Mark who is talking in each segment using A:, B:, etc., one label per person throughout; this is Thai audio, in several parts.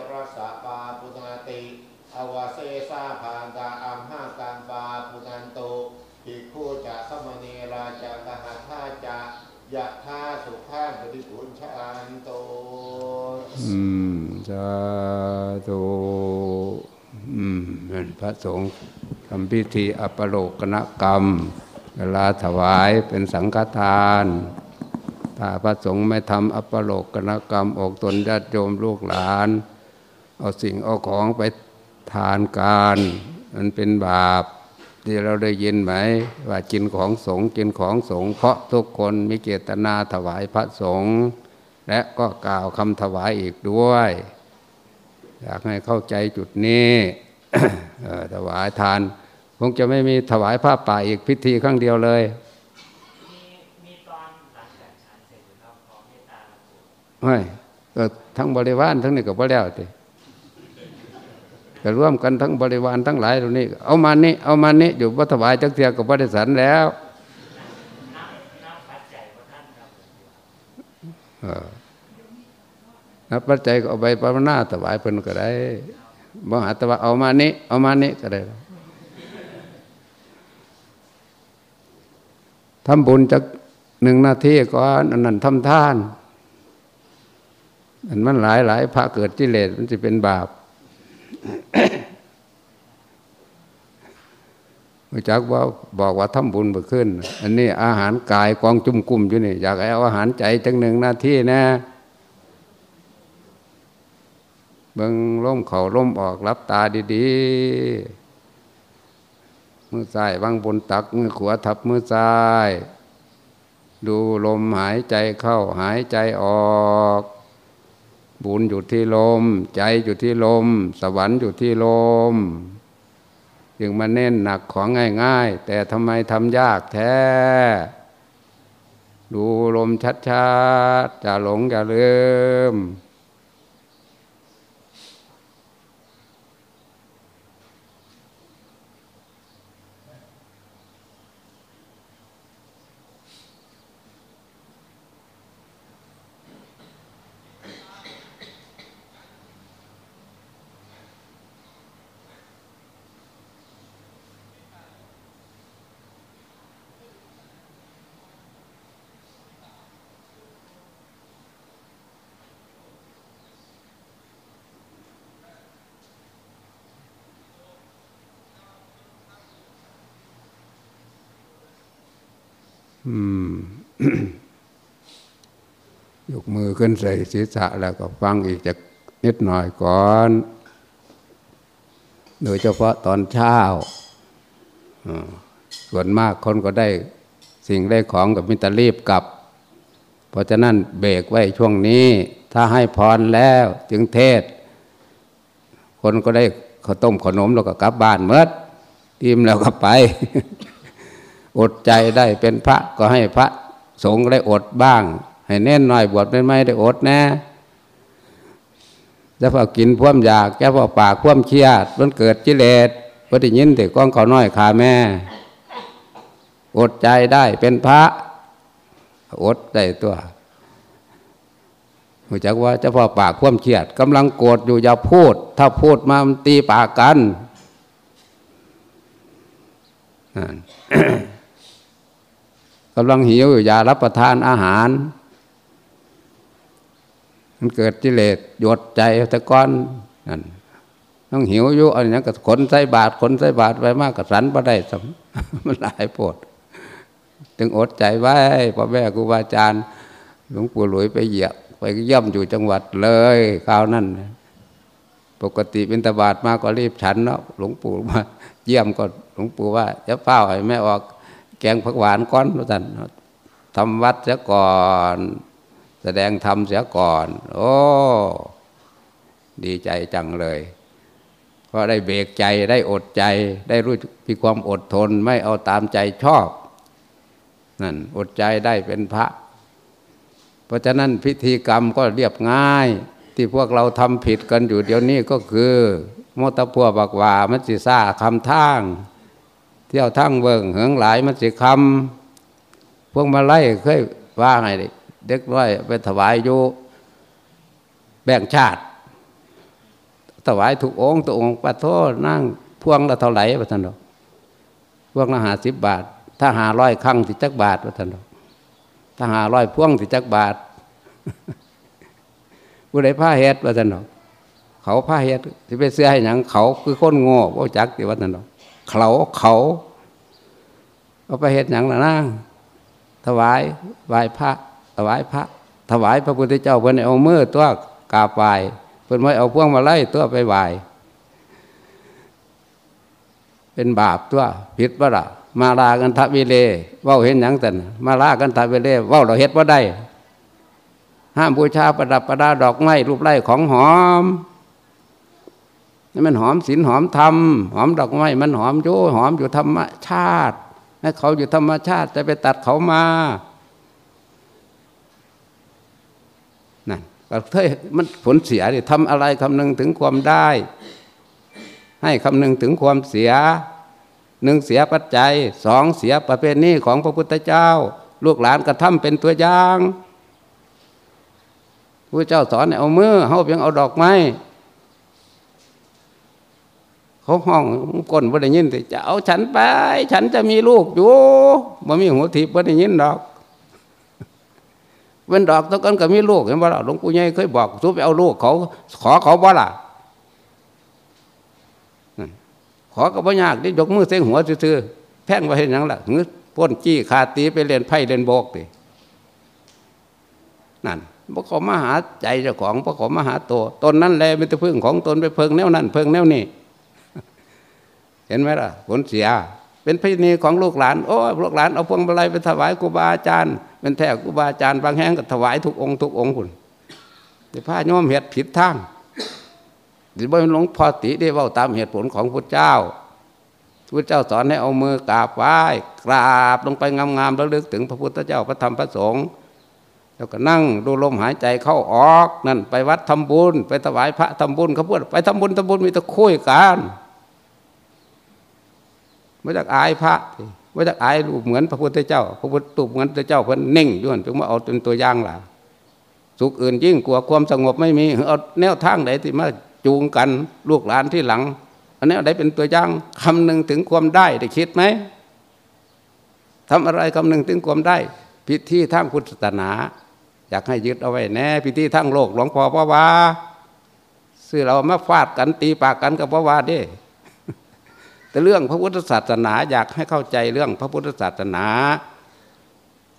A: โวเทรัสสะปาปุนาติ อวาเซสาภางกาอัมหากังปาปุนันโตภิกขุจะสมณีราจากหัตถาจะยะธาสุขาปฏิปุญชานโต
B: อืมสาธุอืมเป็นพระสงฆ์ทำพิธีอัปโลกนกรรม เวลาถวายเป็นสังฆทานถ้าพระสงฆ์ไม่ทำอัปโลกนกรรม ออกตนญาติโยมลูกหลาน เอาสิ่งเอาของไปทานการ มันเป็นบาป ที่เราได้ยินไหม ว่ากินของสงฆ์กินของสงฆ์เพราะทุกคนมีเจตนาถวายพระสงฆ์และก็กล่าวคำถวายอีกด้วย อยากให้เข้าใจจุดนี้เอ่อถวายทานคงจะไม่มีถวายผ้าป่าอีกพิธีครั้งเดียวเลย
C: มีมีตอนหลังจากฉันเสร็จอยู่ครับขอเมตตาหลวงปู่
B: ไม่ก็ทั้งบริวารทั้งนี้ก็บ่แล้วติ ก็ร่วมกันทั้งบริวารทั้งหลายตรงนี้ เอามานี่เอามานี่อยู่บ่ถวายจักเทียก็บ่ได้สันแล้ว
C: นับปั
B: จจัยก็เอาไปปรารถนาถวายเพิ่นก็ได้บ่หาตว่าเอามานี่เอามานี่ก็ได้ทำบุญจักหนึ่งนาทีก่อนอันนั้นทำทานอันมันหลายหลายพระเกิดกิเลสมันจะเป็นบาป รู้จักว่าบอกว่าทำบุญมาขึ้น อันนี้อาหารกายกองจุ่มกุ่มอยู่นี่ อยากให้เอาอาหารใจจังหนึ่งหน้าที่นะเบิ่งล้มเข่าล้มออกรับตาดีๆ มือซ้ายวางบนตัก มือขวาทับมือซ้าย ดูลมหายใจเข้าหายใจออก บุญอยู่ที่ลม ใจอยู่ที่ลม สวรรค์อยู่ที่ลมจึงมาเน้นหนักของง่าย ๆ แต่ทำไมทำยากแท้ ดูลมชัดๆจะหลงอย่าลืม ยกมือขึ้นใส่ศีรษะแล้วก็ฟังอีกจากนิดหน่อยก่อน โดยเฉพาะตอนเช้าส่วนมากคนก็ได้สิ่งได้ของกับมิตรรีบกลับ เพราะฉะนั้นเบรกไว้ช่วงนี้ ถ้าให้พรแล้วจึงเทศ คนก็ได้ข้าวต้มขนมแล้วก็กลับบ้านเมื่ออิ่มแล้วก็ไป อดใจได้เป็นพระก็ให้พระสงฆ์ได้อดบ้าง ให้เน้นหน่อยบวชไม่ไม่ได้อดแนะจะพอกินพ่วมอยากจะพอปากพ่วมเครียดมันเกิดกิเลสพอได้ยินแต่ก้องเขาน้อยขาแม่ อดใจได้เป็นพระ อดได้ตัวรู้จักว่าเจะพอปากพ่วมเครียดกำลังโกรธอยู่อย่าพูด ถ้าพูดมามันตีปากกันนั่น กำลังหิวอยู่อย่ารับประทานอาหาร มันเกิดกิเลสหยดใจต่ก้อนนั่นต้องหิวอยู่อันนี้ก็ขนใส่บาทขนใส่บาทไปมากกับสันมาได้สมมันหลายปวดถึงอดใจไว้พ่อแม่ครูบาอาจารย์หลวงปู่หลวยไปเหยียบไปย่ำอยู่จังหวัดเลยคราวนั้นปกติเป็นตบาทมาก็รีบฉันเนาะหลวงปู่มาเยี่ยมก็หลวงปู่ว่าจะเฝ้าให้แม่ออก แกงผักหวานก้อนพระท่านทำวัดเสียก่อน แสดงธรรมเสียก่อน โอ้ ดีใจจังเลยเพราะได้เบรกใจได้อดใจ ได้รู้มีความอดทนไม่เอาตามใจชอบนั่นอดใจได้เป็นพระ เพราะฉะนั้นพิธีกรรมก็เรียบง่าย ที่พวกเราทำผิดกันอยู่เดี๋ยวนี้ก็คือมตะพัวบักว่ามันสิซาคำทาง เที่ยวทั้งเบิงเหิงหลายมันสิคำพวกมาไล่เคยว่าไงเด็กน้อยไปถวายอยู่แบ่งชาติ ถวายถูกองค์ตัวองค์ปัดโทนั่งพวงละเท่าไหร่พระท่านดอกพวงละหาสิบบาท ถ้าหาร้อยครั้งสิจักบาทพระท่านดอกถ้าหาร้อยพวงสิจักบาทผู้ใดผ้าเฮ็ดว่าท่านดอกเขาผ้าเฮ็ดที่ไปเสื้อให้หยังเขาคือคนโง่ว่าจักที่ว่าท่านดอก เขาเขาเอาไปเฮ็ดหยังล่ะนะถวายไหว้พระ ถวายพระ ถวายพระพุทธเจ้าเพิ่นให้เอามือตัวกาบไหว้เพิ่นไม่เอาพวงมาไล่ตัวไปไหว้เป็นบาปตัวผิดบ่ละมาลากันทะวิเลเว้าเห็นหยังแต่นมาลากันทะวิเลเว้าเราเฮ็ดบ่าได้ ห้ามบูชาประดับประดาดอกไม้รูปไร่ของหอม นี่มันหอมศีลหอมธรรมหอมดอกไม้มันหอมโยหอมอยู่ธรรมชาติให้เขาอยู่ธรรมชาติจะไปตัดเขามานั่นก็เท่มันผลเสียดิทำอะไรคำนึงถึงความได้ ให้คำนึงถึงความเสียหนึ่งเสียปัจจัยสองเสียประเพณีของพระพุทธเจ้า ลูกหลานกระทำเป็นตัวอย่างพระเจ้าสอนเอามือเฮาเพียงเอาดอกไม้ เขาห้องก้นบ่ได้ยินแต่จะเอาฉันไป ฉันจะมีลูกอยู่บ่มีหัวทิพย์บ่ได้ยินดอกเว้นดอกตะกันก็มีลูกเห็นบ่ล่ะหลวงปู่ใหญ่เคยบอกสู้ไปเอาลูกเขา ขอเขาบ่ล่ะขอก็บ่ยากที่ยกมือเส้งหัวซื่อๆแพ่งไว้เห็นยังล่ะงึดป้นจี้ขาตีไปเล่นไพ่เล่นโบกตินั่นบ่ขอมาหาใจเจ้าของบ่ขอมาหาตัวตนนั้นแลเป็นตะพึ่งของตนไปเพิงแนวนั้นเพิงแนวนี้ เห็นไหมล่ะ ผลเสีย เป็นพิธีของลูกหลาน โอ้ลูกหลานเอาพวงมาลัยไปถวายครูบาอาจารย์เป็นแท้ครูบาอาจารย์บางแห่งก็ถวายทุกองค์ทุกองค์คุณแต่พระโยมเหตุผิดทางดิบ่หลวงพ่อติได้เว้าตามเหตุผลของพระเจ้าพระเจ้าสอนให้เอามือกราบไหว้กราบลงไปงามๆแล้วลึกถึงพระพุทธเจ้าพระธรรมพระสงฆ์แล้วก็นั่งดูลมหายใจเข้าออกนั่นไปวัดทำบุญ ไปถวายพระทำบุญเขาพูดไปทำบุญทำบุญมีแต่คุยกัน ไม่จากอายพระไม่จากอายรูปเหมือนพระพุทธเจ้า พระพุทธรูปเหมือนพระเจ้าเพิ่นนิ่งยู่นั่นจึงมาเอาเป็นตัวอย่างล่ะสุขอื่นยิ่งกว่าความสงบไม่มีเอาแนวทางไหนที่มาจูงกันลูกหลานที่หลังอันนี้ได้เป็นตัวอย่างคำหนึ่งถึงความได้ได้คิดไหมทำอะไรคำหนึ่งถึงความได้ พิธีทางพุทธศาสนา อยากให้ยึดเอาไว้แน่ พิธีทางโลกหลวงพ่อพ่อว่า ซื้อเรามาฟาดกันตีปากกันกับพ่อว่าดิ แต่เรื่องพระพุทธศาสนาอยากให้เข้าใจเรื่องพระพุทธศาสนา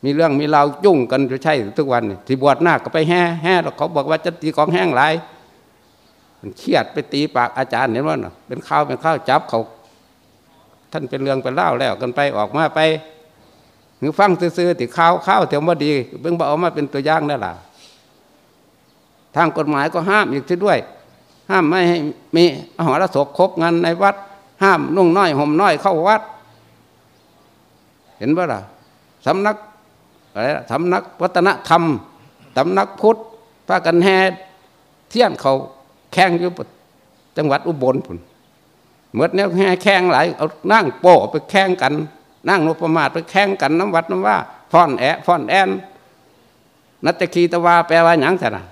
B: มีเรื่องมีเรายุ่งกันจะใช่ทุกวันที่บวชหน้าก็ไปแห่แห่เขาบอกว่าจะตีของแห้งไรมันเครียดไปตีปากอาจารย์เห็นว่าเป็นข้าวเป็นข้าวจับเขา ท่านเป็นเรื่องเป็นเล่าแล้วกันไปออกมาไปหรือฟังซื่อๆติข้าวข้าวเถวว่าดีเบิ่งบ่เอามาเป็นตัวอย่างนั่นล่ะทางกฎหมายก็ห้ามอีกทีด้วย ห้ามไม่ให้มีอาหารศพครบงานในวัด ห้ามนุ่งน้อยห่มน้อยเข้าวัด เห็นปะล่ะสำนักอะไรสำนักวัฒนธรรมสำนักพุทธพากันแห่เที่ยนเขาแข่งอยู่จังหวัดอุบลพุ่นเมื่อเนี้ยแห่แข่งหลายเอานั่งโป้ไปแข่งกันนั่งนประมาทไปแข่งกันน้ำวัดน้ำว่าฟ้อนแอะฟ้อนแอนนัตคีตวาแปลว่าหยังแต่นะ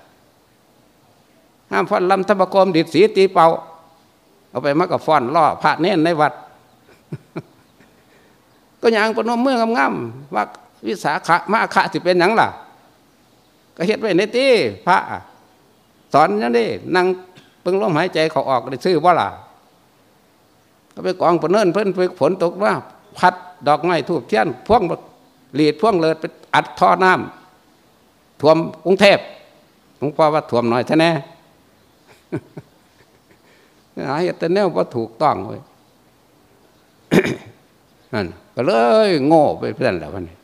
B: ห้ามฟ้อนลำทบกรมดิดสีตีเป่า เอาไปมากับฟ้อนล่อพระเน้นในวัด ก็ย่างปนมเมื่องงามๆว่าวิสาขะมาขะสิเป็นยังล่ะ ก็เฮ็ดไว้ในตีพระ สอนยังด้นั่งเพิ่งลมหายใจเขาออกได้ซื้อว่าล่ะก็ไปกองปนเนินเพิ่นไปฝนตกว่าพัดดอกไม้ทูบเทียนพ่วงหลีดพ่วงเลิดไปอัดท่อน้ำท่วมกรุงเทพหลวงพ่อว่าท่วมหน่อยแท้แน่ หาเหตุแต่แนวว่าถูกต้องเว้ยนั่นก็เลยโง่ไปเพื่อนแล้ววันนี้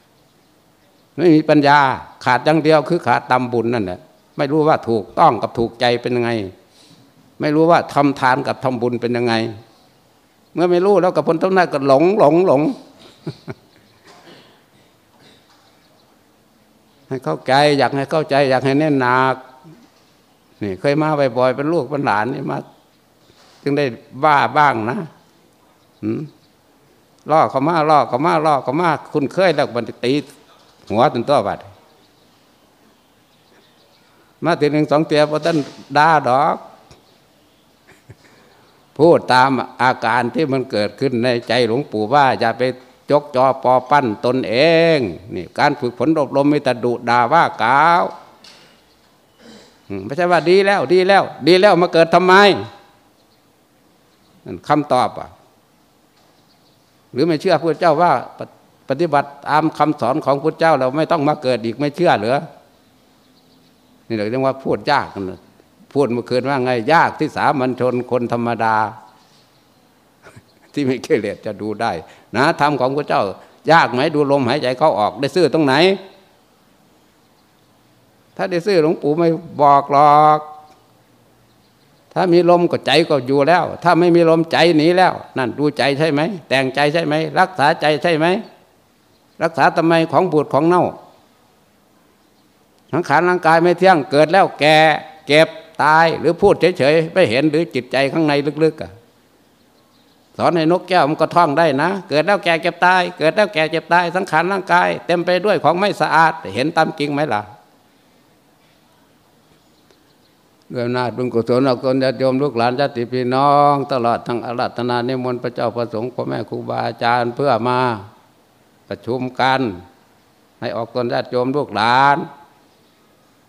B: ไม่มีปัญญาขาดอย่างเดียวคือขาดตำบุญนั่นแหละไม่รู้ว่าถูกต้องกับถูกใจเป็นยังไง ไม่รู้ว่าทำทานกับทำบุญเป็นยังไง เมื่อไม่รู้แล้วกับพ้นทั้งนั้นก็หลงหลงหลงให้เข้าใจอยากให้เข้าใจ อยากให้แน่นหนักนี่เคยมาบ่อยๆเป็นลูกเป็นหลานนี่มา จึงได้ว่าบ้างนะล่อเขามาล่อเขามาล่อเขามาคุณเคยแล้วบันตีหัวจนตัวบัดมาถึงหนึ่งสองเตียพอท่านด่าดอก พูดตามอาการที่มันเกิดขึ้นในใจหลวงปู่ว่าอย่าไปจกจอปอปั้นตนเองนี่การฝึกฝนอบรมมีแต่ดุด่าว่ากล่าวไม่ใช่ว่าดีแล้วดีแล้ว ดีแล้วมาเกิดทำไม นั่นคำตอบอะ หรือไม่เชื่อพระเจ้าว่าปฏิปฏิบัติตามคำสอนของพระเจ้าเราไม่ต้องมาเกิดอีกไม่เชื่อเหรือนี่เราเรียกว่าพูดยากนะพูดเมื่อคืนว่าไงยากที่สามัญชนคนธรรมดา ที่ไม่เกลียดจะดูได้ นะธรรมของพระเจ้า ยากไหมดูลมหายใจเข้าออกได้ซื่อตรงไหน ถ้าได้ซื่อหลวงปู่ไม่บอกหรอก ถ้ามีลมก็ใจก็อยู่แล้ว ถ้าไม่มีลมใจหนีแล้ว นั่นดูใจใช่ไหม แต่งใจใช่ไหม รักษาใจใช่ไหม รักษาทำไมของบูดของเน่าสังขารร่างกายไม่เที่ยงเกิดแล้วแก่เก็บตายหรือพูดเฉยๆไม่เห็นหรือจิตใจข้างในลึกๆอะสอนให้นกแก้วมันก็ท่องได้นะ เกิดแล้วแก่เก็บตาย เกิดแล้วแก่เจ็บตาย สังขารร่างกาย เต็มไปด้วยของไม่สะอาด เห็นตามจริงไหมล่ะ ด้วยอำนาจบุญกุศลอกุศลญาติโยมลูกหลานญาติพี่น้อง ตลอดทั้งอารัธนานิมนต์พระเจ้าประสงค์พ่อแม่ครูบาอาจารย์เพื่อมาประชุมกัน ให้ออกตนญาติโยมลูกหลาน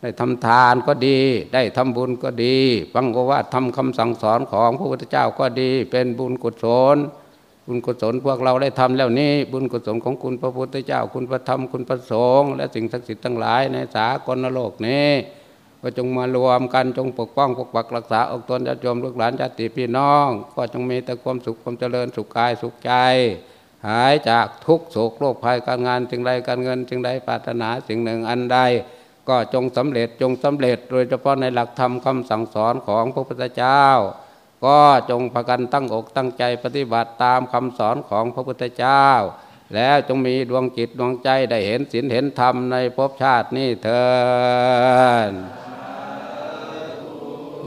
B: ได้ทำทานก็ดี ได้ทำบุญก็ดีฟังก็ว่าทำคำสั่งสอนของพระพุทธเจ้าก็ดี เป็นบุญกุศลบุญกุศลพวกเราได้ทำแล้วนี้ บุญกุศลของคุณพระพุทธเจ้า คุณพระธรรมคุณพระสงฆ์และสิ่งศักดิ์สิทธิ์ทั้งหลายในสากลโลกนี้ ก็จงมารวมกันจงปกป้องปกปักรักษาอกตนญาติโยมลูกหลานญาติพี่น้อง ก็จงมีแต่ความสุขความเจริญสุขกายสุขใจ หายจากทุกโศกโรคภัยการงานสิ่งใดการเงินสิ่งใดปรารถนาสิ่งหนึ่งอันใด ก็จงสำเร็จจงสำเร็จ โดยเฉพาะในหลักธรรมคำสั่งสอนของพระพุทธเจ้า ก็จงพากันตั้งอกตั้งใจปฏิบัติตามคำสอนของพระพุทธเจ้า แล้วจงมีดวงจิตดวงใจได้เห็นศีลเห็นธรรมในภพชาตินี้เถิด